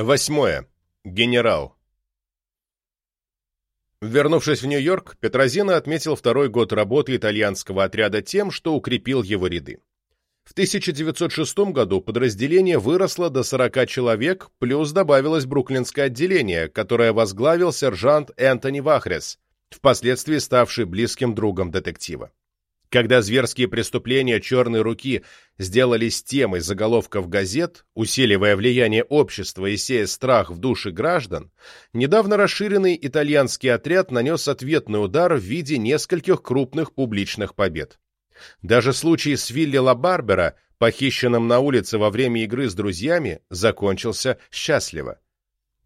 Восьмое. Генерал. Вернувшись в Нью-Йорк, Петрозина отметил второй год работы итальянского отряда тем, что укрепил его ряды. В 1906 году подразделение выросло до 40 человек, плюс добавилось бруклинское отделение, которое возглавил сержант Энтони Вахрес, впоследствии ставший близким другом детектива. Когда зверские преступления «Черной руки» сделались темой заголовков газет, усиливая влияние общества и сея страх в души граждан, недавно расширенный итальянский отряд нанес ответный удар в виде нескольких крупных публичных побед. Даже случай с Вилли Лабарбера, похищенным на улице во время игры с друзьями, закончился счастливо.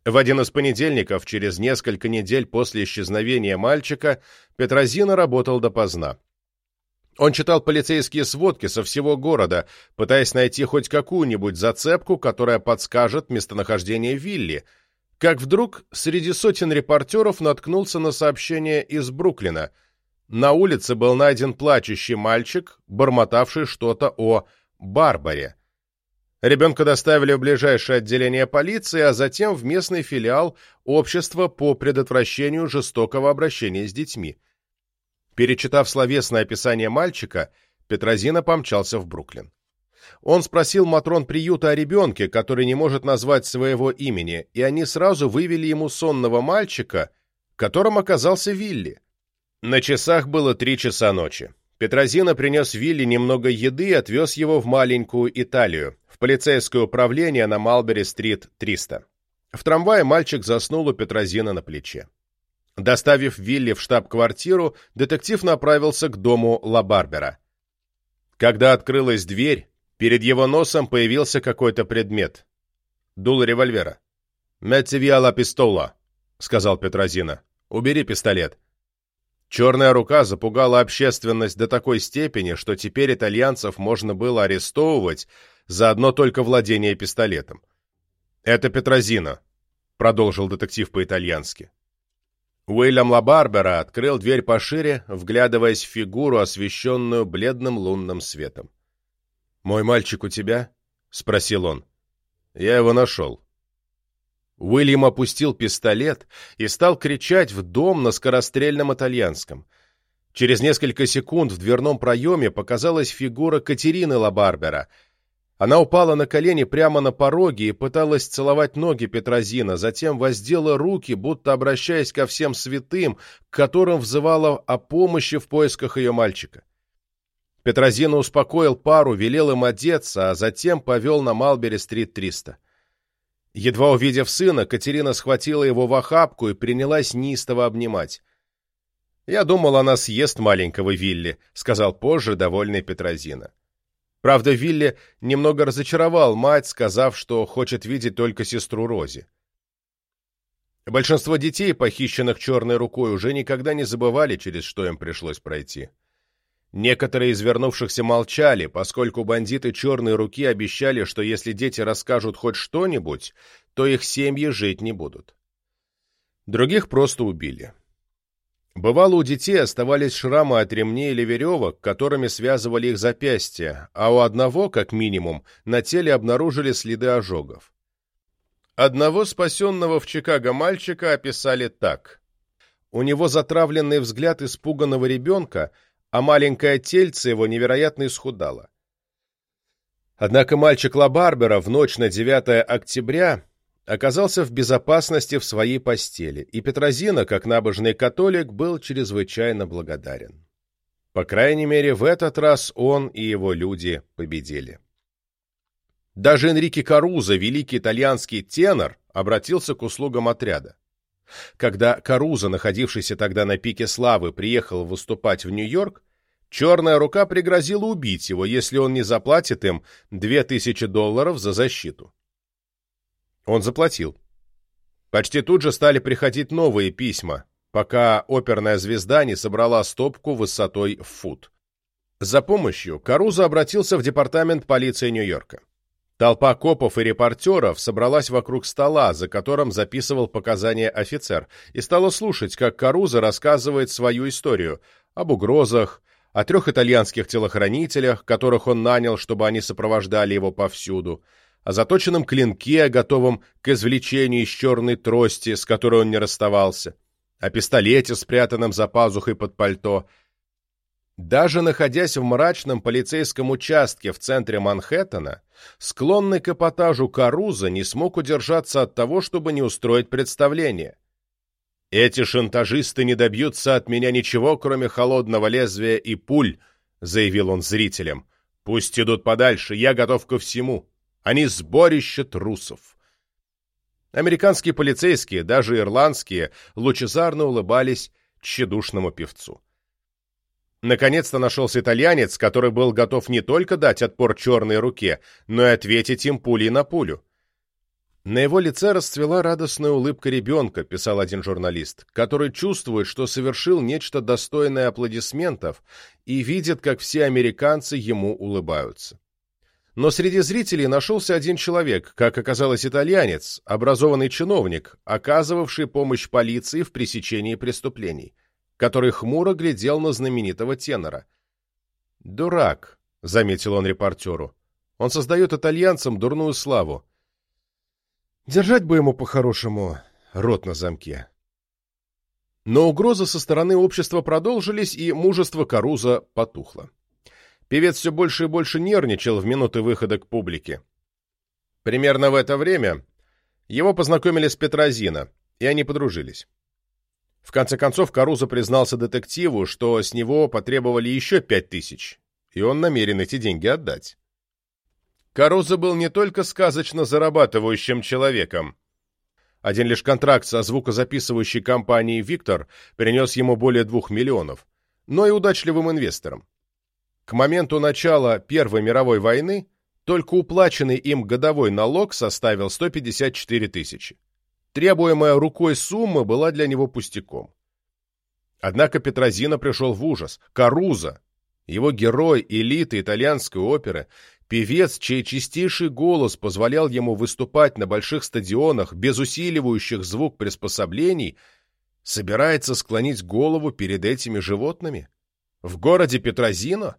В один из понедельников, через несколько недель после исчезновения мальчика, Петрозина работал допоздна. Он читал полицейские сводки со всего города, пытаясь найти хоть какую-нибудь зацепку, которая подскажет местонахождение Вилли, как вдруг среди сотен репортеров наткнулся на сообщение из Бруклина. На улице был найден плачущий мальчик, бормотавший что-то о Барбаре. Ребенка доставили в ближайшее отделение полиции, а затем в местный филиал Общества по предотвращению жестокого обращения с детьми. Перечитав словесное описание мальчика, Петрозина помчался в Бруклин. Он спросил матрон приюта о ребенке, который не может назвать своего имени, и они сразу вывели ему сонного мальчика, которым оказался Вилли. На часах было три часа ночи. Петрозина принес Вилли немного еды и отвез его в маленькую Италию, в полицейское управление на Малбери-стрит 300. В трамвае мальчик заснул у Петрозина на плече. Доставив Вилли в штаб-квартиру, детектив направился к дому Ла-Барбера. Когда открылась дверь, перед его носом появился какой-то предмет. Дуло револьвера. «Метти виа ла пистола», — сказал Петрозина. «Убери пистолет». Черная рука запугала общественность до такой степени, что теперь итальянцев можно было арестовывать за одно только владение пистолетом. «Это Петрозина», — продолжил детектив по-итальянски. Уильям Лабарбера открыл дверь пошире, вглядываясь в фигуру, освещенную бледным лунным светом. «Мой мальчик у тебя?» — спросил он. «Я его нашел». Уильям опустил пистолет и стал кричать в дом на скорострельном итальянском. Через несколько секунд в дверном проеме показалась фигура Катерины Лабарбера — она упала на колени прямо на пороге и пыталась целовать ноги Петрозина, затем воздела руки, будто обращаясь ко всем святым, к которым взывала о помощи в поисках ее мальчика. Петрозина успокоил пару, велел им одеться, а затем повел на Малбери-стрит 300. Едва увидев сына, Катерина схватила его в охапку и принялась неистово обнимать. «Я думал, она съест маленького Вилли», — сказал позже довольный Петрозина. Правда, Вилли немного разочаровал мать, сказав, что хочет видеть только сестру Рози. Большинство детей, похищенных черной рукой, уже никогда не забывали, через что им пришлось пройти. Некоторые из вернувшихся молчали, поскольку бандиты черной руки обещали, что если дети расскажут хоть что-нибудь, то их семьи жить не будут. Других просто убили. Бывало, у детей оставались шрамы от ремней или веревок, которыми связывали их запястья, а у одного, как минимум, на теле обнаружили следы ожогов. Одного спасенного в Чикаго мальчика описали так. У него затравленный взгляд испуганного ребенка, а маленькое тельце его невероятно исхудало. Однако мальчик Лабарбера в ночь на 9 октября оказался в безопасности в своей постели, и Петрозина, как набожный католик, был чрезвычайно благодарен. По крайней мере, в этот раз он и его люди победили. Даже Энрике Карузо, великий итальянский тенор, обратился к услугам отряда. Когда Карузо, находившийся тогда на пике славы, приехал выступать в Нью-Йорк, Черная рука пригрозила убить его, если он не заплатит им 2000 долларов за защиту. Он заплатил. Почти тут же стали приходить новые письма, пока оперная звезда не собрала стопку высотой в фут. За помощью Карузо обратился в департамент полиции Нью-Йорка. Толпа копов и репортеров собралась вокруг стола, за которым записывал показания офицер, и стала слушать, как Карузо рассказывает свою историю об угрозах, о трех итальянских телохранителях, которых он нанял, чтобы они сопровождали его повсюду, о заточенном клинке, готовом к извлечению из черной трости, с которой он не расставался, о пистолете, спрятанном за пазухой под пальто. Даже находясь в мрачном полицейском участке в центре Манхэттена, склонный к эпатажу Каруза не смог удержаться от того, чтобы не устроить представление. «Эти шантажисты не добьются от меня ничего, кроме холодного лезвия и пуль», — заявил он зрителям. «Пусть идут подальше, я готов ко всему. Они сборище трусов». Американские полицейские, даже ирландские, лучезарно улыбались тщедушному певцу. Наконец-то нашелся итальянец, который был готов не только дать отпор черной руке, но и ответить им пулей на пулю. На его лице расцвела радостная улыбка ребенка, писал один журналист, который чувствует, что совершил нечто достойное аплодисментов и видит, как все американцы ему улыбаются. Но среди зрителей нашелся один человек, как оказалось итальянец, образованный чиновник, оказывавший помощь полиции в пресечении преступлений, который хмуро глядел на знаменитого тенора. «Дурак», — заметил он репортеру, — «он создает итальянцам дурную славу. Держать бы ему по-хорошему рот на замке. Но угрозы со стороны общества продолжились, и мужество Каруза потухло. Певец все больше и больше нервничал в минуты выхода к публике. Примерно в это время его познакомили с Петрозино, и они подружились. В конце концов, Каруза признался детективу, что с него потребовали еще пять тысяч, и он намерен эти деньги отдать. Каруза был не только сказочно зарабатывающим человеком. Один лишь контракт со звукозаписывающей компанией «Виктор» принес ему более двух миллионов, но и удачливым инвестором. К моменту начала Первой мировой войны только уплаченный им годовой налог составил 154 тысячи. Требуемая рукой сумма была для него пустяком. Однако Петрозина пришел в ужас. Каруза, его герой элиты итальянской оперы, Певец, чей чистейший голос позволял ему выступать на больших стадионах без усиливающих звук приспособлений, собирается склонить голову перед этими животными? В городе Петрозино?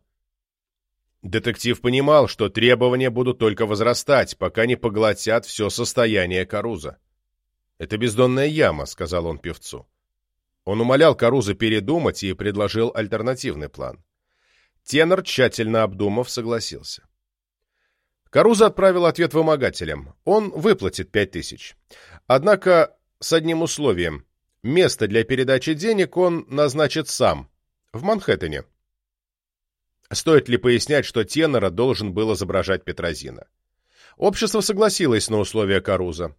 Детектив понимал, что требования будут только возрастать, пока не поглотят все состояние Каруза. «Это бездонная яма», — сказал он певцу. Он умолял Каруза передумать и предложил альтернативный план. Тенор, тщательно обдумав, согласился. Каруза отправил ответ вымогателям. Он выплатит пять тысяч. Однако с одним условием. Место для передачи денег он назначит сам, в Манхэттене. Стоит ли пояснять, что тенора должен был изображать Петрозина? Общество согласилось на условия Каруза.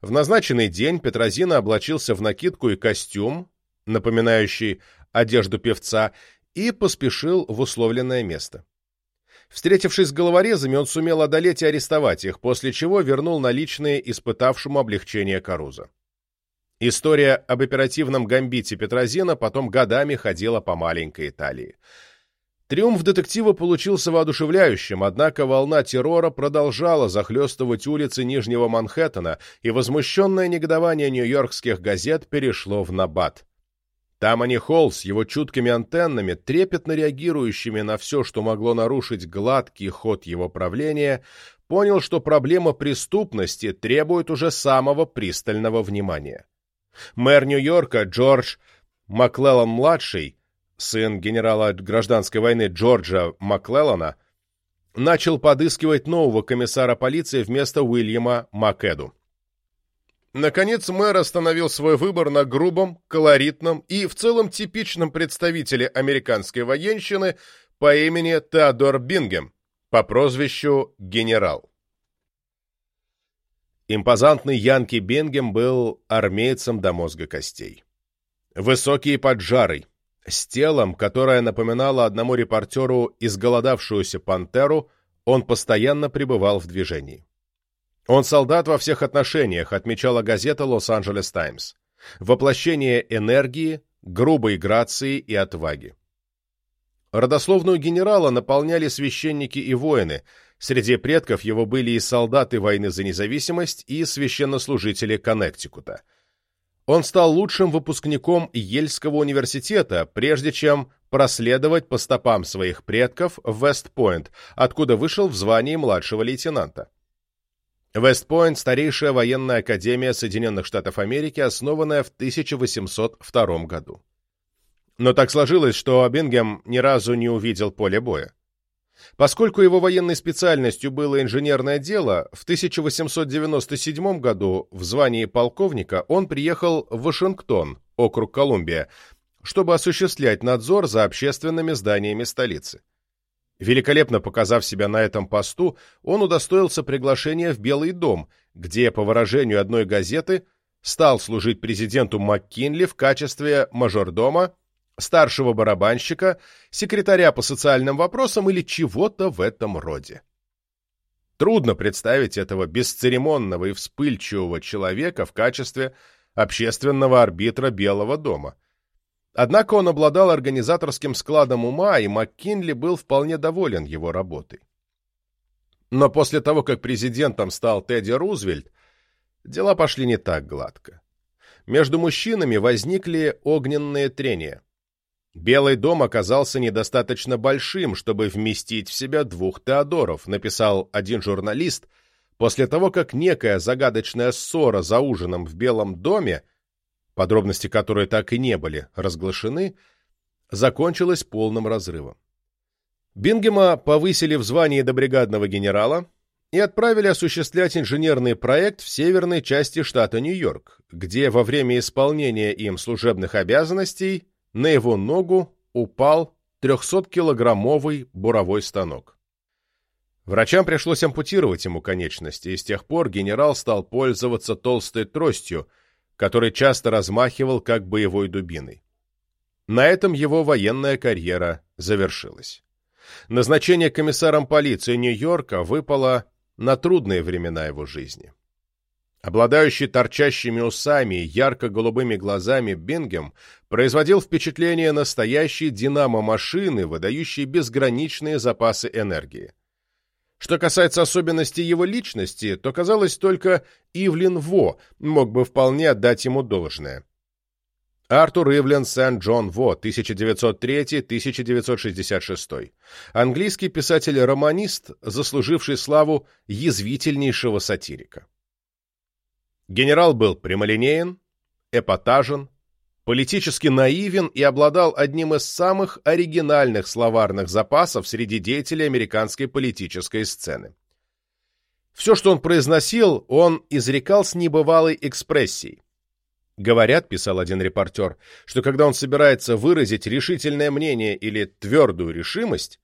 В назначенный день Петрозина облачился в накидку и костюм, напоминающий одежду певца, и поспешил в условленное место. Встретившись с головорезами, он сумел одолеть и арестовать их, после чего вернул наличные испытавшему облегчение Каруза. История об оперативном гамбите Петрозина потом годами ходила по маленькой Италии. Триумф детектива получился воодушевляющим, однако волна террора продолжала захлестывать улицы Нижнего Манхэттена, и возмущенное негодование нью-йоркских газет перешло в набат. Тамани Холл с его чуткими антеннами, трепетно реагирующими на все, что могло нарушить гладкий ход его правления, понял, что проблема преступности требует уже самого пристального внимания. Мэр Нью-Йорка Джордж Маклеллан-младший, сын генерала гражданской войны Джорджа Маклеллана, начал подыскивать нового комиссара полиции вместо Уильяма Макэду. Наконец мэр остановил свой выбор на грубом, колоритном и в целом типичном представителе американской военщины по имени Теодор Бингем, по прозвищу «Генерал». Импозантный Янки Бингем был армейцем до мозга костей. Высокий и поджарый, с телом, которое напоминало одному репортеру изголодавшуюся пантеру, он постоянно пребывал в движении. Он солдат во всех отношениях, отмечала газета «Лос-Анджелес Таймс». Воплощение энергии, грубой грации и отваги. Родословную генерала наполняли священники и воины, среди предков его были и солдаты войны за независимость, и священнослужители Коннектикута. Он стал лучшим выпускником Ельского университета, прежде чем проследовать по стопам своих предков в Вест-Пойнт, откуда вышел в звании младшего лейтенанта. Вестпойнт – старейшая военная академия Соединенных Штатов Америки, основанная в 1802 году. Но так сложилось, что Бингем ни разу не увидел поле боя. Поскольку его военной специальностью было инженерное дело, в 1897 году в звании полковника он приехал в Вашингтон, округ Колумбия, чтобы осуществлять надзор за общественными зданиями столицы. Великолепно показав себя на этом посту, он удостоился приглашения в Белый дом, где, по выражению одной газеты, стал служить президенту МакКинли в качестве мажордома, старшего барабанщика, секретаря по социальным вопросам или чего-то в этом роде. Трудно представить этого бесцеремонного и вспыльчивого человека в качестве общественного арбитра Белого дома. Однако он обладал организаторским складом ума, и МакКинли был вполне доволен его работой. Но после того, как президентом стал Тедди Рузвельт, дела пошли не так гладко. Между мужчинами возникли огненные трения. Белый дом оказался недостаточно большим, чтобы вместить в себя двух Теодоров, написал один журналист, после того, как некая загадочная ссора за ужином в Белом доме подробности которой так и не были разглашены, закончилась полным разрывом. Бингема повысили в звании до бригадного генерала и отправили осуществлять инженерный проект в северной части штата Нью-Йорк, где во время исполнения им служебных обязанностей на его ногу упал 300-килограммовый буровой станок. Врачам пришлось ампутировать ему конечности, и с тех пор генерал стал пользоваться толстой тростью – который часто размахивал как боевой дубиной. На этом его военная карьера завершилась. Назначение комиссаром полиции Нью-Йорка выпало на трудные времена его жизни. Обладающий торчащими усами и ярко-голубыми глазами Бингем производил впечатление настоящей динамо-машины, выдающей безграничные запасы энергии. Что касается особенностей его личности, то, казалось, только Ивлин Во мог бы вполне отдать ему должное. Артур Ивлин Сент-Джон Во, 1903-1966. Английский писатель-романист, заслуживший славу язвительнейшего сатирика. Генерал был прямолинеен, эпатажен, политически наивен и обладал одним из самых оригинальных словарных запасов среди деятелей американской политической сцены. Все, что он произносил, он изрекал с небывалой экспрессией. Говорят, писал один репортер, что когда он собирается выразить решительное мнение или твердую решимость,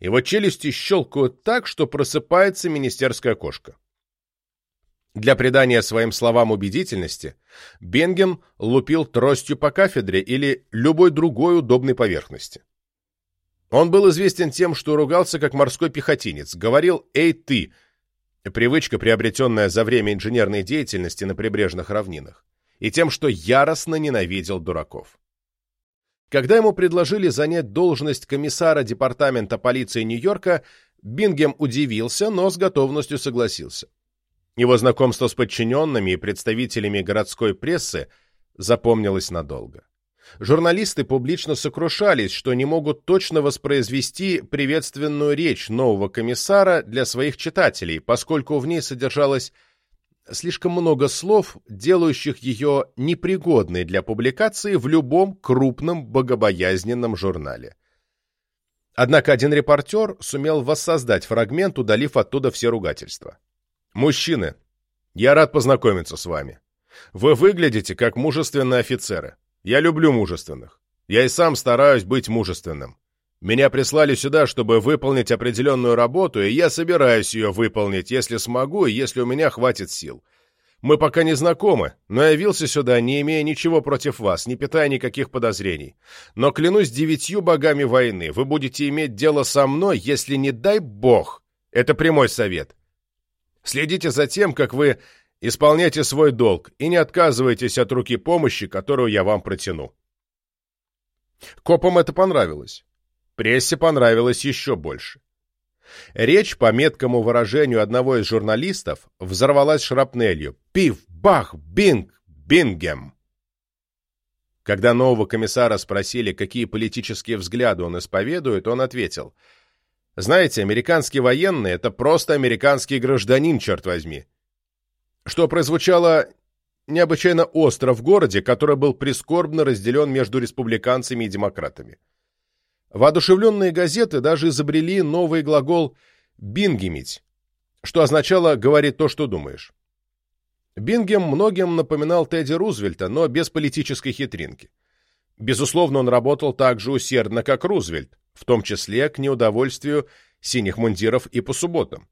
его челюсти щелкают так, что просыпается министерская кошка. Для придания своим словам убедительности Бенген лупил тростью по кафедре или любой другой удобной поверхности. Он был известен тем, что ругался как морской пехотинец, говорил «Эй, ты!» привычка, приобретенная за время инженерной деятельности на прибрежных равнинах, и тем, что яростно ненавидел дураков. Когда ему предложили занять должность комиссара департамента полиции Нью-Йорка, Бингем удивился, но с готовностью согласился. Его знакомство с подчиненными и представителями городской прессы запомнилось надолго. Журналисты публично сокрушались, что не могут точно воспроизвести приветственную речь нового комиссара для своих читателей, поскольку в ней содержалось слишком много слов, делающих ее непригодной для публикации в любом крупном богобоязненном журнале. Однако один репортер сумел воссоздать фрагмент, удалив оттуда все ругательства. «Мужчины, я рад познакомиться с вами. Вы выглядите как мужественные офицеры. Я люблю мужественных. Я и сам стараюсь быть мужественным. Меня прислали сюда, чтобы выполнить определенную работу, и я собираюсь ее выполнить, если смогу и если у меня хватит сил. Мы пока не знакомы, но я явился сюда, не имея ничего против вас, не питая никаких подозрений. Но клянусь девятью богами войны, вы будете иметь дело со мной, если не дай бог. Это прямой совет. Следите за тем, как вы исполняете свой долг и не отказывайтесь от руки помощи, которую я вам протяну. Копам это понравилось. Прессе понравилось еще больше. Речь, по меткому выражению одного из журналистов, взорвалась шрапнелью. Пив, бах, бинг, бингем. Когда нового комиссара спросили, какие политические взгляды он исповедует, он ответил, Знаете, американский военный — это просто американский гражданин, черт возьми. Что прозвучало необычайно остро в городе, который был прискорбно разделен между республиканцами и демократами. Воодушевленные газеты даже изобрели новый глагол «бингемить», что означало «говорить то, что думаешь». Бингем многим напоминал Тедди Рузвельта, но без политической хитринки. Безусловно, он работал так же усердно, как Рузвельт, в том числе к неудовольствию синих мундиров и по субботам.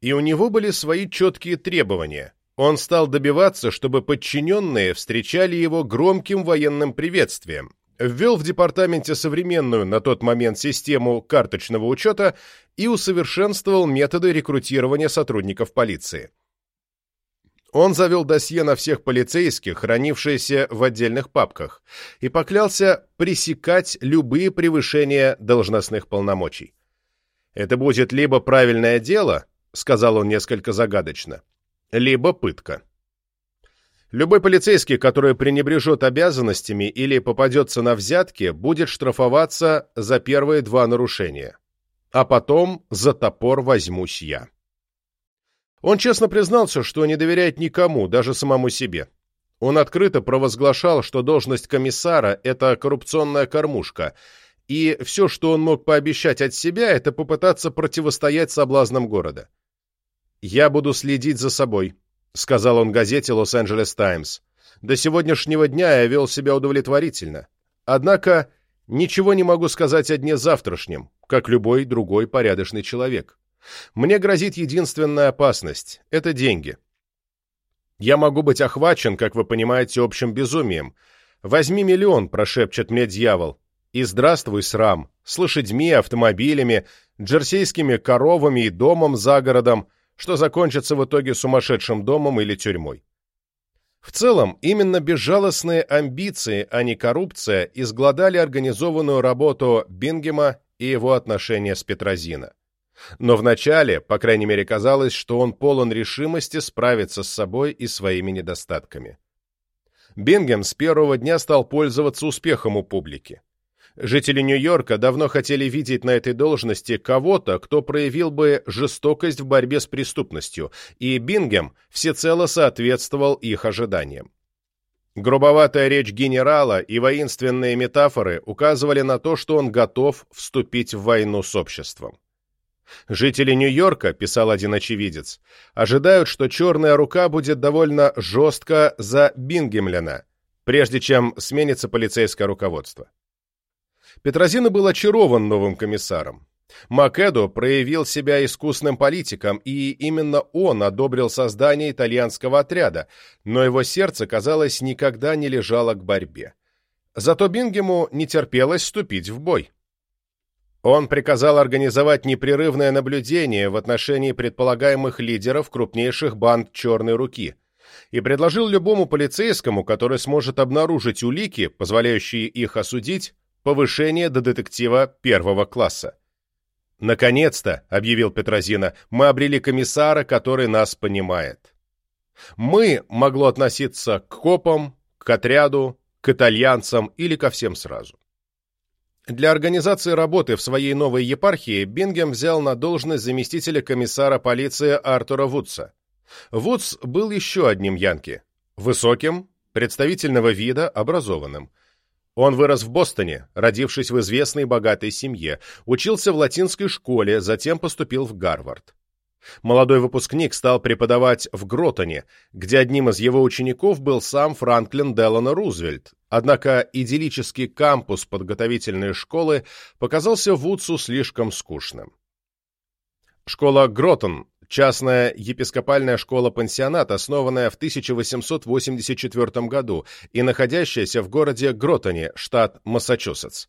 И у него были свои четкие требования. Он стал добиваться, чтобы подчиненные встречали его громким военным приветствием, ввел в департаменте современную на тот момент систему карточного учета и усовершенствовал методы рекрутирования сотрудников полиции. Он завел досье на всех полицейских, хранившиеся в отдельных папках, и поклялся пресекать любые превышения должностных полномочий. «Это будет либо правильное дело», — сказал он несколько загадочно, — «либо пытка». Любой полицейский, который пренебрежет обязанностями или попадется на взятки, будет штрафоваться за первые два нарушения. А потом за топор возьмусь я. Он честно признался, что не доверяет никому, даже самому себе. Он открыто провозглашал, что должность комиссара – это коррупционная кормушка, и все, что он мог пообещать от себя, это попытаться противостоять соблазнам города. «Я буду следить за собой», — сказал он газете «Лос-Анджелес Таймс». «До сегодняшнего дня я вел себя удовлетворительно. Однако ничего не могу сказать о дне завтрашнем, как любой другой порядочный человек». Мне грозит единственная опасность – это деньги. Я могу быть охвачен, как вы понимаете, общим безумием. Возьми миллион, прошепчет мне дьявол, и здравствуй, срам, с лошадьми, автомобилями, джерсейскими коровами и домом за городом, что закончится в итоге сумасшедшим домом или тюрьмой. В целом, именно безжалостные амбиции, а не коррупция, изгладали организованную работу Бингема и его отношения с Петрозино. Но вначале, по крайней мере, казалось, что он полон решимости справиться с собой и своими недостатками. Бингем с первого дня стал пользоваться успехом у публики. Жители Нью-Йорка давно хотели видеть на этой должности кого-то, кто проявил бы жестокость в борьбе с преступностью, и Бингем всецело соответствовал их ожиданиям. Грубоватая речь генерала и воинственные метафоры указывали на то, что он готов вступить в войну с обществом. Жители Нью-Йорка, писал один очевидец, ожидают, что черная рука будет довольно жестко за Бингемлена, прежде чем сменится полицейское руководство. Петрозина был очарован новым комиссаром. Макэдо проявил себя искусным политиком, и именно он одобрил создание итальянского отряда, но его сердце, казалось, никогда не лежало к борьбе. Зато Бингему не терпелось вступить в бой. Он приказал организовать непрерывное наблюдение в отношении предполагаемых лидеров крупнейших банд «Черной руки» и предложил любому полицейскому, который сможет обнаружить улики, позволяющие их осудить, повышение до детектива первого класса. «Наконец-то», — объявил Петрозина, — «мы обрели комиссара, который нас понимает». «Мы» могло относиться к копам, к отряду, к итальянцам или ко всем сразу. Для организации работы в своей новой епархии Бингем взял на должность заместителя комиссара полиции Артура Вудса. Вудс был еще одним янки. Высоким, представительного вида, образованным. Он вырос в Бостоне, родившись в известной богатой семье, учился в латинской школе, затем поступил в Гарвард. Молодой выпускник стал преподавать в Гротоне, где одним из его учеников был сам Франклин Делано Рузвельт, однако идиллический кампус подготовительной школы показался Вудсу слишком скучным. Школа Гротон – частная епископальная школа-пансионат, основанная в 1884 году и находящаяся в городе Гротоне, штат Массачусетс.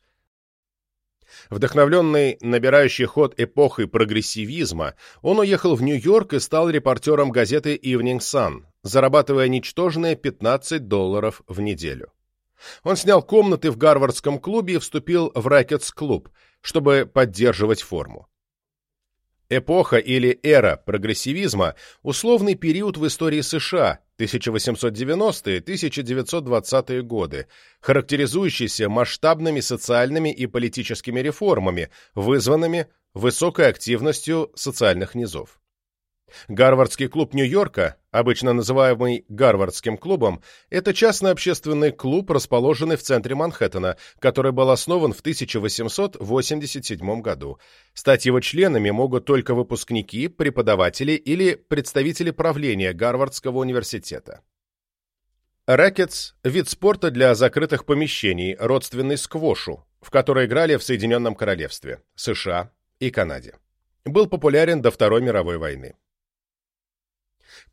Вдохновленный набирающей ход эпохой прогрессивизма, он уехал в Нью-Йорк и стал репортером газеты Evening Sun, зарабатывая ничтожные 15 долларов в неделю. Он снял комнаты в Гарвардском клубе и вступил в Рэкетс-клуб, чтобы поддерживать форму. Эпоха или эра прогрессивизма – условный период в истории США 1890-1920-е годы, характеризующийся масштабными социальными и политическими реформами, вызванными высокой активностью социальных низов. Гарвардский клуб Нью-Йорка, обычно называемый Гарвардским клубом, это частный общественный клуб, расположенный в центре Манхэттена, который был основан в 1887 году. Стать его членами могут только выпускники, преподаватели или представители правления Гарвардского университета. Рэкетс – вид спорта для закрытых помещений, родственный сквошу, в который играли в Соединенном Королевстве, США и Канаде. Был популярен до Второй мировой войны.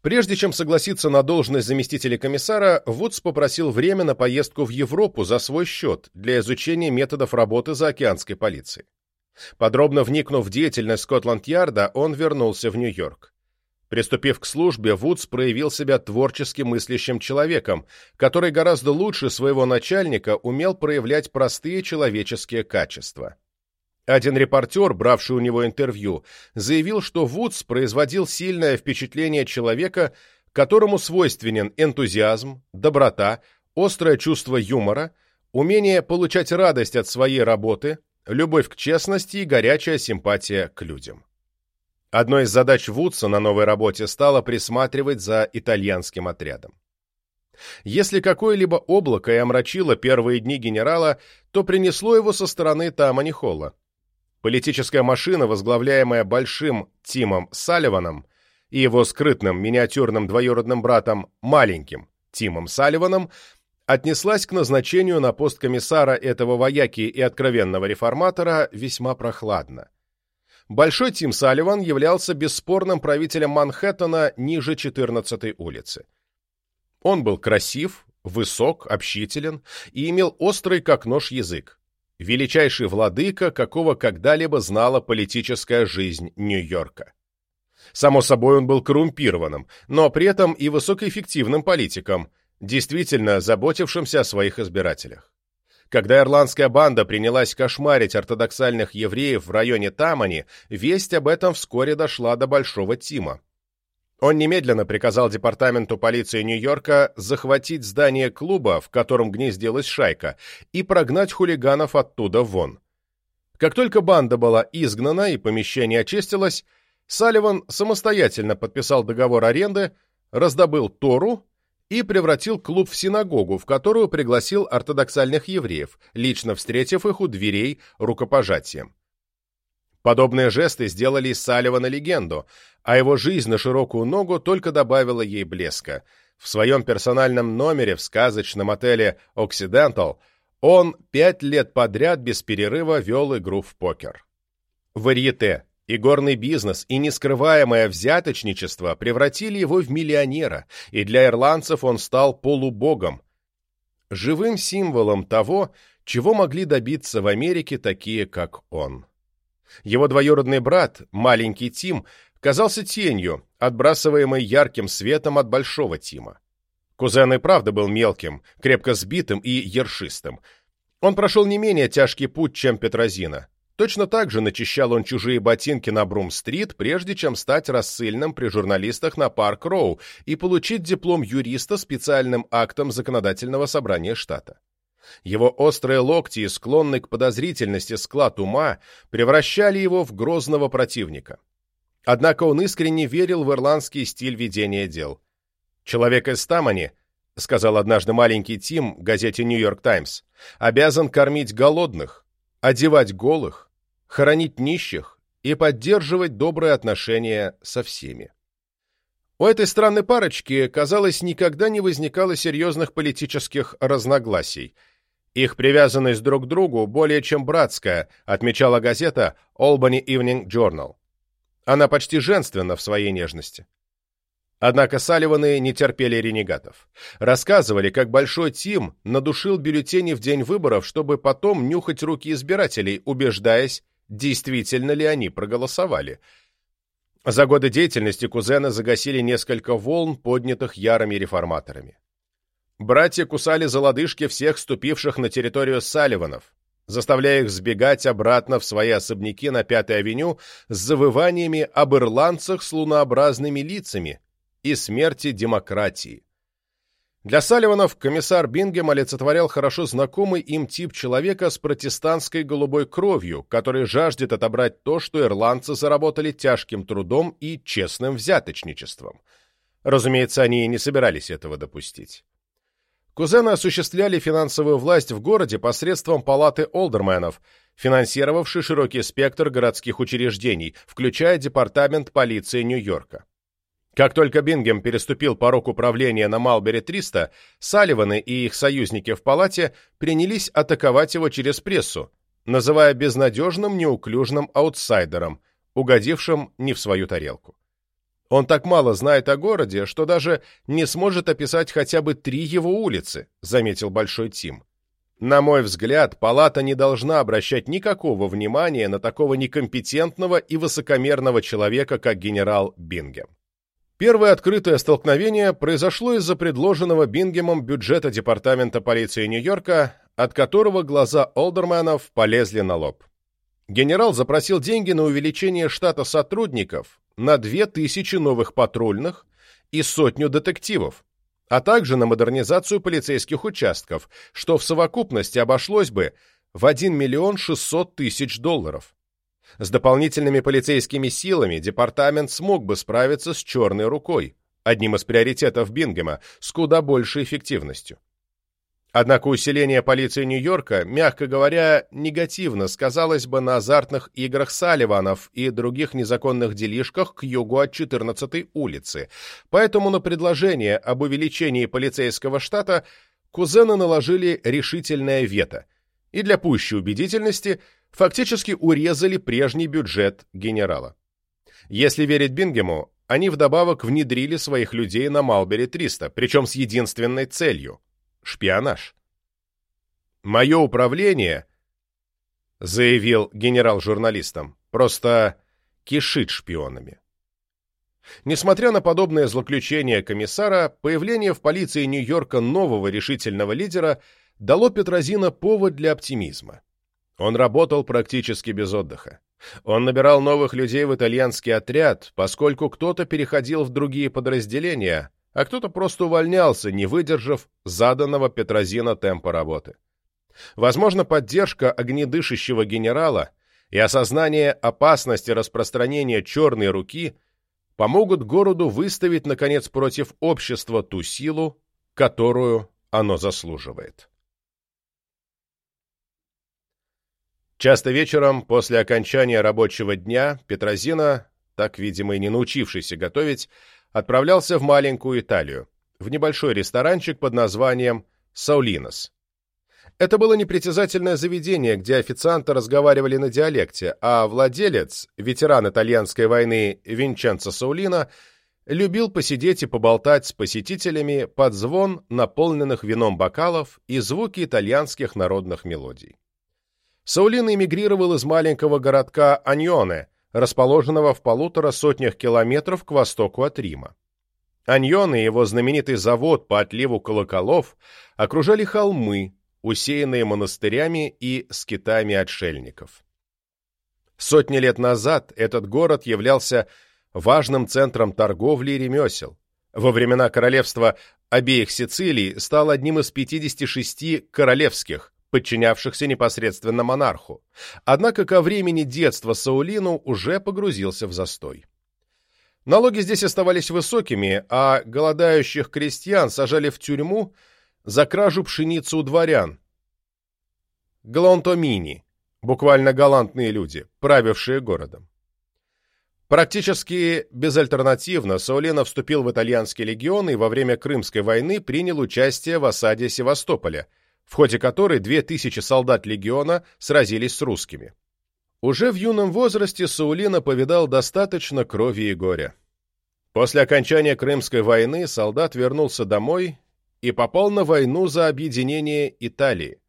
Прежде чем согласиться на должность заместителя комиссара, Вудс попросил время на поездку в Европу за свой счет для изучения методов работы заокеанской полиции. Подробно вникнув в деятельность Скотланд-Ярда, он вернулся в Нью-Йорк. Приступив к службе, Вудс проявил себя творчески мыслящим человеком, который гораздо лучше своего начальника умел проявлять простые человеческие качества. Один репортер, бравший у него интервью, заявил, что Вудс производил сильное впечатление человека, которому свойственен энтузиазм, доброта, острое чувство юмора, умение получать радость от своей работы, любовь к честности и горячая симпатия к людям. Одной из задач Вудса на новой работе стало присматривать за итальянским отрядом. Если какое-либо облако и омрачило первые дни генерала, то принесло его со стороны Тамани Холла. Политическая машина, возглавляемая большим Тимом Салливаном и его скрытным миниатюрным двоюродным братом маленьким Тимом Салливаном, отнеслась к назначению на пост комиссара этого вояки и откровенного реформатора весьма прохладно. Большой Тим Салливан являлся бесспорным правителем Манхэттена ниже 14-й улицы. Он был красив, высок, общителен и имел острый как нож язык величайший владыка, какого когда-либо знала политическая жизнь Нью-Йорка. Само собой, он был коррумпированным, но при этом и высокоэффективным политиком, действительно заботившимся о своих избирателях. Когда ирландская банда принялась кошмарить ортодоксальных евреев в районе Тамани, весть об этом вскоре дошла до Большого Тима. Он немедленно приказал департаменту полиции Нью-Йорка захватить здание клуба, в котором гнездилась шайка, и прогнать хулиганов оттуда вон. Как только банда была изгнана и помещение очистилось, Салливан самостоятельно подписал договор аренды, раздобыл Тору и превратил клуб в синагогу, в которую пригласил ортодоксальных евреев, лично встретив их у дверей рукопожатием. Подобные жесты сделали из Салливана легенду, а его жизнь на широкую ногу только добавила ей блеска. В своем персональном номере в сказочном отеле «Оксидентал» он пять лет подряд без перерыва вел игру в покер. Варьете, игорный бизнес и нескрываемое взяточничество превратили его в миллионера, и для ирландцев он стал полубогом, живым символом того, чего могли добиться в Америке такие, как он. Его двоюродный брат, маленький Тим, казался тенью, отбрасываемой ярким светом от большого Тима. Кузен и правда был мелким, крепко сбитым и ершистым. Он прошел не менее тяжкий путь, чем Петрозино. Точно так же начищал он чужие ботинки на Брум-стрит, прежде чем стать рассыльным при журналистах на Парк-Роу и получить диплом юриста специальным актом законодательного собрания штата. Его острые локти и склонный к подозрительности склад ума превращали его в грозного противника. Однако он искренне верил в ирландский стиль ведения дел. «Человек из Тамани», — сказал однажды маленький Тим газете «Нью-Йорк Таймс», обязан кормить голодных, одевать голых, хоронить нищих и поддерживать добрые отношения со всеми. У этой странной парочки, казалось, никогда не возникало серьезных политических разногласий — их привязанность друг к другу более чем братская, отмечала газета Albany Evening Journal. Она почти женственна в своей нежности. Однако Салливаны не терпели ренегатов. Рассказывали, как Большой Тим надушил бюллетени в день выборов, чтобы потом нюхать руки избирателей, убеждаясь, действительно ли они проголосовали. За годы деятельности кузена загасили несколько волн, поднятых ярыми реформаторами. Братья кусали за лодыжки всех ступивших на территорию Салливанов, заставляя их сбегать обратно в свои особняки на Пятой авеню с завываниями об ирландцах с лунообразными лицами и смерти демократии. Для Салливанов комиссар Бингем олицетворял хорошо знакомый им тип человека с протестантской голубой кровью, который жаждет отобрать то, что ирландцы заработали тяжким трудом и честным взяточничеством. Разумеется, они и не собирались этого допустить. Кузены осуществляли финансовую власть в городе посредством палаты олдерменов, финансировавшей широкий спектр городских учреждений, включая департамент полиции Нью-Йорка. Как только Бингем переступил порог управления на Малбери-300, Салливаны и их союзники в палате принялись атаковать его через прессу, называя безнадежным неуклюжным аутсайдером, угодившим не в свою тарелку. Он так мало знает о городе, что даже не сможет описать хотя бы три его улицы, заметил Большой Тим. На мой взгляд, палата не должна обращать никакого внимания на такого некомпетентного и высокомерного человека, как генерал Бингем. Первое открытое столкновение произошло из-за предложенного Бингемом бюджета Департамента полиции Нью-Йорка, от которого глаза олдерменов полезли на лоб. Генерал запросил деньги на увеличение штата сотрудников на 2000 новых патрульных и сотню детективов, а также на модернизацию полицейских участков, что в совокупности обошлось бы в 1 миллион 600 тысяч долларов. С дополнительными полицейскими силами департамент смог бы справиться с «черной рукой», одним из приоритетов Бингема, с куда большей эффективностью. Однако усиление полиции Нью-Йорка, мягко говоря, негативно сказалось бы на азартных играх Салливанов и других незаконных делишках к югу от 14-й улицы, поэтому на предложение об увеличении полицейского штата кузены наложили решительное вето и для пущей убедительности – фактически урезали прежний бюджет генерала. Если верить Бингему, они вдобавок внедрили своих людей на Малбери-300, причем с единственной целью – шпионаж. «Мое управление», – заявил генерал журналистам, – «просто кишит шпионами». Несмотря на подобное злоключение комиссара, появление в полиции Нью-Йорка нового решительного лидера дало Петрозина повод для оптимизма. Он работал практически без отдыха. Он набирал новых людей в итальянский отряд, поскольку кто-то переходил в другие подразделения, а кто-то просто увольнялся, не выдержав заданного Петрозина темпа работы. Возможно, поддержка огнедышащего генерала и осознание опасности распространения черной руки помогут городу выставить, наконец, против общества ту силу, которую оно заслуживает. Часто вечером, после окончания рабочего дня, Петрозина, так, видимо, и не научившийся готовить, отправлялся в маленькую Италию, в небольшой ресторанчик под названием «Саулинос». Это было непритязательное заведение, где официанты разговаривали на диалекте, а владелец, ветеран итальянской войны Винченцо Саулино, любил посидеть и поболтать с посетителями под звон наполненных вином бокалов и звуки итальянских народных мелодий. Саулин эмигрировал из маленького городка Аньоне, расположенного в полутора сотнях километров к востоку от Рима. Аньон и его знаменитый завод по отливу колоколов окружали холмы, усеянные монастырями и скитами отшельников. Сотни лет назад этот город являлся важным центром торговли и ремесел. Во времена королевства обеих Сицилий стал одним из 56 королевских, подчинявшихся непосредственно монарху. Однако ко времени детства Саулину уже погрузился в застой. Налоги здесь оставались высокими, а голодающих крестьян сажали в тюрьму за кражу пшеницы у дворян. Глонтомини, буквально галантные люди, правившие городом. Практически безальтернативно Саулина вступил в итальянский легион и во время Крымской войны принял участие в осаде Севастополя – в ходе которой две тысячи солдат легиона сразились с русскими. Уже в юном возрасте Саулина повидал достаточно крови и горя. После окончания Крымской войны солдат вернулся домой и попал на войну за объединение Италии.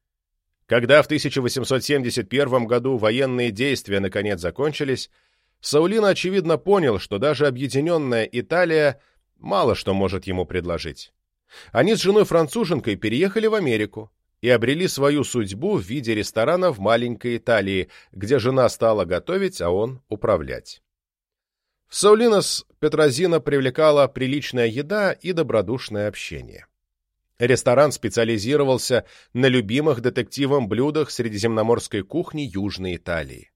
Когда в 1871 году военные действия наконец закончились, Саулина очевидно понял, что даже объединенная Италия мало что может ему предложить. Они с женой-француженкой переехали в Америку, и обрели свою судьбу в виде ресторана в маленькой Италии, где жена стала готовить, а он управлять. В Саулинос Петрозина привлекала приличная еда и добродушное общение. Ресторан специализировался на любимых детективом блюдах средиземноморской кухни Южной Италии.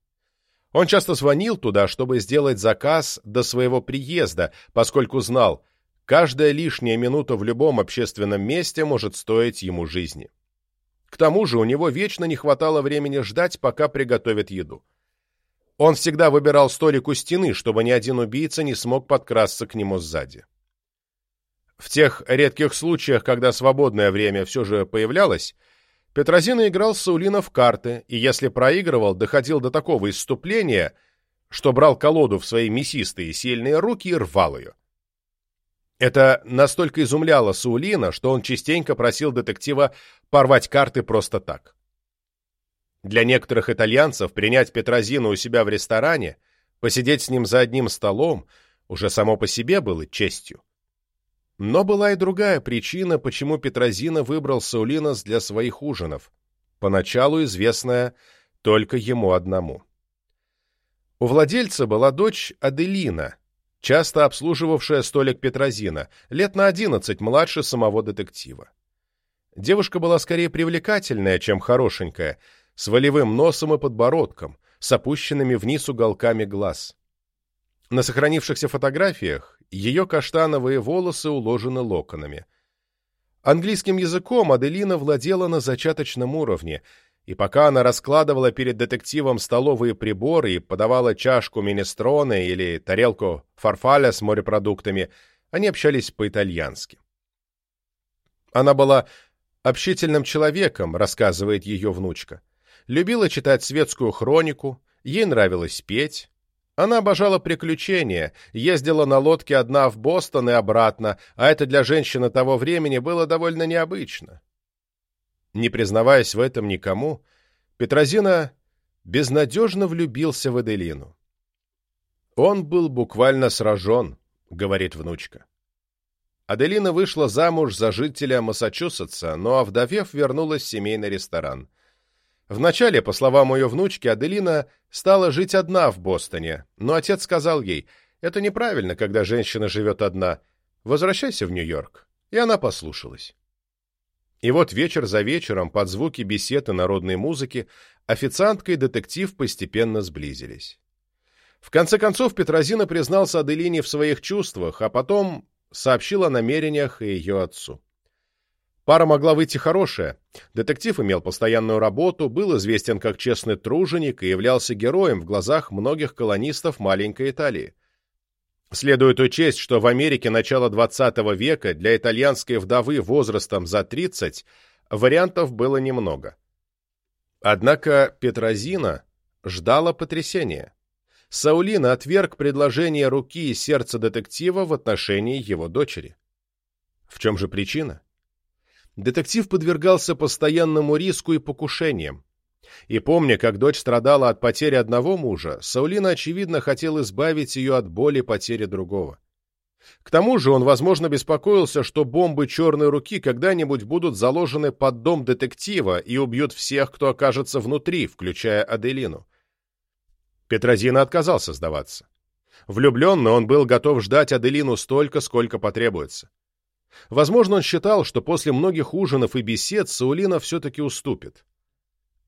Он часто звонил туда, чтобы сделать заказ до своего приезда, поскольку знал, каждая лишняя минута в любом общественном месте может стоить ему жизни. К тому же у него вечно не хватало времени ждать, пока приготовят еду. Он всегда выбирал столик у стены, чтобы ни один убийца не смог подкрасться к нему сзади. В тех редких случаях, когда свободное время все же появлялось, Петрозина играл с Саулино в карты, и если проигрывал, доходил до такого исступления, что брал колоду в свои мясистые сильные руки и рвал ее. Это настолько изумляло Саулина, что он частенько просил детектива порвать карты просто так. Для некоторых итальянцев принять Петрозину у себя в ресторане, посидеть с ним за одним столом, уже само по себе было честью. Но была и другая причина, почему Петрозина выбрал Саулинос для своих ужинов, поначалу известная только ему одному. У владельца была дочь Аделина, часто обслуживавшая столик Петрозина, лет на одиннадцать младше самого детектива. Девушка была скорее привлекательная, чем хорошенькая, с волевым носом и подбородком, с опущенными вниз уголками глаз. На сохранившихся фотографиях ее каштановые волосы уложены локонами. Английским языком Аделина владела на зачаточном уровне, и пока она раскладывала перед детективом столовые приборы и подавала чашку минестроне или тарелку фарфаля с морепродуктами, они общались по-итальянски. Она была общительным человеком, рассказывает ее внучка. Любила читать светскую хронику, ей нравилось петь, она обожала приключения, ездила на лодке одна в Бостон и обратно, а это для женщины того времени было довольно необычно. Не признаваясь в этом никому, Петрозина безнадежно влюбился в Эделину. «Он был буквально сражен», — говорит внучка. Аделина вышла замуж за жителя Массачусетса, но, овдовев, вернулась в семейный ресторан. Вначале, по словам ее внучки, Аделина стала жить одна в Бостоне, но отец сказал ей, это неправильно, когда женщина живет одна, возвращайся в Нью-Йорк. И она послушалась. И вот вечер за вечером, под звуки бесед и народной музыки, официантка и детектив постепенно сблизились. В конце концов Петрозина признался Аделине в своих чувствах, а потом сообщил о намерениях и ее отцу. Пара могла выйти хорошая. Детектив имел постоянную работу, был известен как честный труженик и являлся героем в глазах многих колонистов маленькой Италии. Следует учесть, что в Америке начала XX века для итальянской вдовы возрастом за 30 вариантов было немного. Однако Петрозина ждала потрясения. Саулина отверг предложение руки и сердца детектива в отношении его дочери. В чем же причина? детектив подвергался постоянному риску и покушениям. И помня, как дочь страдала от потери одного мужа, Саулина, очевидно, хотел избавить ее от боли потери другого. К тому же он, возможно, беспокоился, что бомбы черной руки когда-нибудь будут заложены под дом детектива и убьют всех, кто окажется внутри, включая Аделину. Петрозина отказался сдаваться. Влюбленный он был готов ждать Аделину столько, сколько потребуется. Возможно, он считал, что после многих ужинов и бесед Саулина все-таки уступит.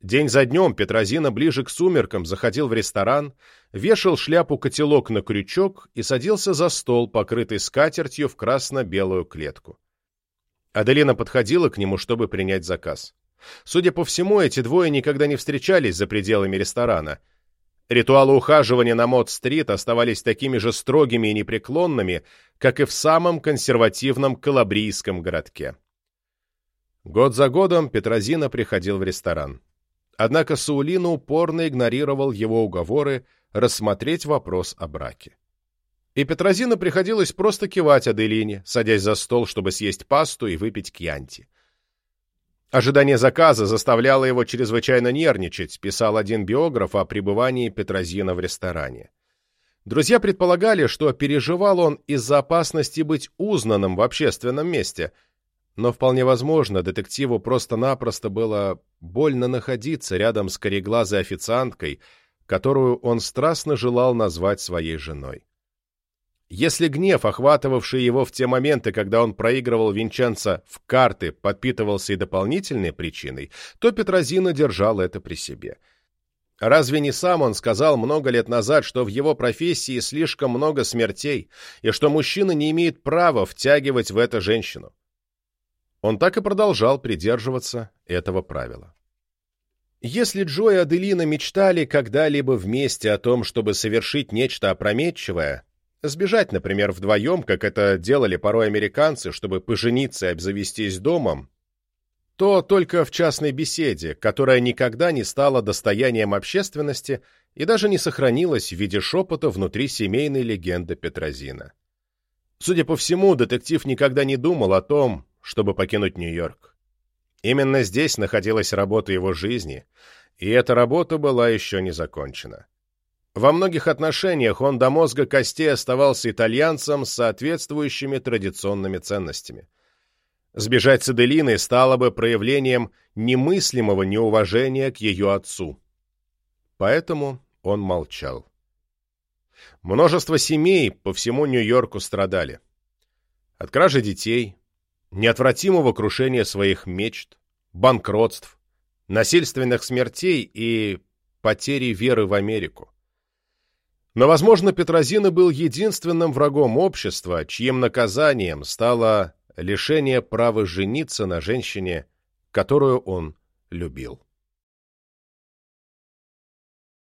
День за днем Петрозина ближе к сумеркам заходил в ресторан, вешал шляпу-котелок на крючок и садился за стол, покрытый скатертью в красно-белую клетку. Аделина подходила к нему, чтобы принять заказ. Судя по всему, эти двое никогда не встречались за пределами ресторана — Ритуалы ухаживания на Мод-стрит оставались такими же строгими и непреклонными, как и в самом консервативном калабрийском городке. Год за годом Петрозина приходил в ресторан. Однако Саулина упорно игнорировал его уговоры рассмотреть вопрос о браке. И Петрозина приходилось просто кивать Аделине, садясь за стол, чтобы съесть пасту и выпить кьянти. Ожидание заказа заставляло его чрезвычайно нервничать, писал один биограф о пребывании Петрозина в ресторане. Друзья предполагали, что переживал он из-за опасности быть узнанным в общественном месте, но вполне возможно, детективу просто-напросто было больно находиться рядом с кореглазой официанткой, которую он страстно желал назвать своей женой. Если гнев, охватывавший его в те моменты, когда он проигрывал Винченца в карты, подпитывался и дополнительной причиной, то Петрозина держал это при себе. Разве не сам он сказал много лет назад, что в его профессии слишком много смертей, и что мужчина не имеет права втягивать в это женщину? Он так и продолжал придерживаться этого правила. Если Джо и Аделина мечтали когда-либо вместе о том, чтобы совершить нечто опрометчивое, Сбежать, например, вдвоем, как это делали порой американцы, чтобы пожениться и обзавестись домом, то только в частной беседе, которая никогда не стала достоянием общественности и даже не сохранилась в виде шепота внутри семейной легенды Петрозина. Судя по всему, детектив никогда не думал о том, чтобы покинуть Нью-Йорк. Именно здесь находилась работа его жизни, и эта работа была еще не закончена. Во многих отношениях он до мозга костей оставался итальянцем с соответствующими традиционными ценностями. Сбежать с Аделиной стало бы проявлением немыслимого неуважения к ее отцу. Поэтому он молчал. Множество семей по всему Нью-Йорку страдали. От кражи детей, неотвратимого крушения своих мечт, банкротств, насильственных смертей и потери веры в Америку. Но, возможно, Петрозина был единственным врагом общества, чьим наказанием стало лишение права жениться на женщине, которую он любил.